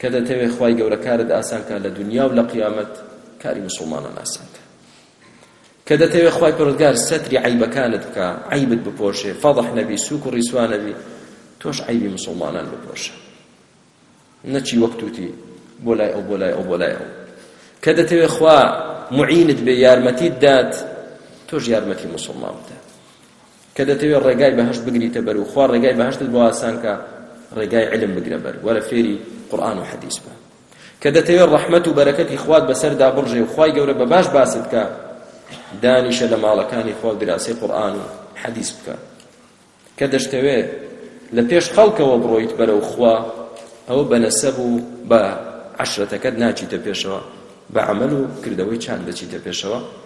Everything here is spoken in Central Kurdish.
کە دەتەوێ خوای گەورە کارت ئاسان کا لە دونیا و لە قیامەت کاری موسڵمانان ئاسان کا کە دەتەوێ خوای پەروەردگار سەتری عەیبەکانت بکا عەیبت بپۆشێ فەضح نەبی سوک و ڕیسوا نەبی تۆش عەیبی موسڵمانان بپۆشە نەچی وەک توتی بۆ لای ئەو بۆ لای ئەو بۆ لای ئەو کە دەتەوێ خوا معینت بێ یارمەتیت دات تۆش یارمەتی موسڵمان بدە کە دەتەوێ ڕێگای بەهەشت بگریتە بەر و خوا ڕێگای بەهەشتت بۆ ئاسان کا ڕێگای علم بگرە بەر وەرە فێری قورئان و حەدیث بە کە دەتەوێ ڕەحمەت و بەرەکەتی خوات بەسەردا بڕژێ و خوای گەورە بە باش باست کا دانیشە لە ماڵەکانی خوا و دراسەی قورئان و حەدیث بکە کە دەشتەوێ لە پێش خەڵکەوە بڕۆیت بەرەو خوا ئەوە بە نەسەب و بە عەشرەتەکەت ناچیتە پێشەوە بە عمل و کردەوەی چاک دەچیتە پێشەوە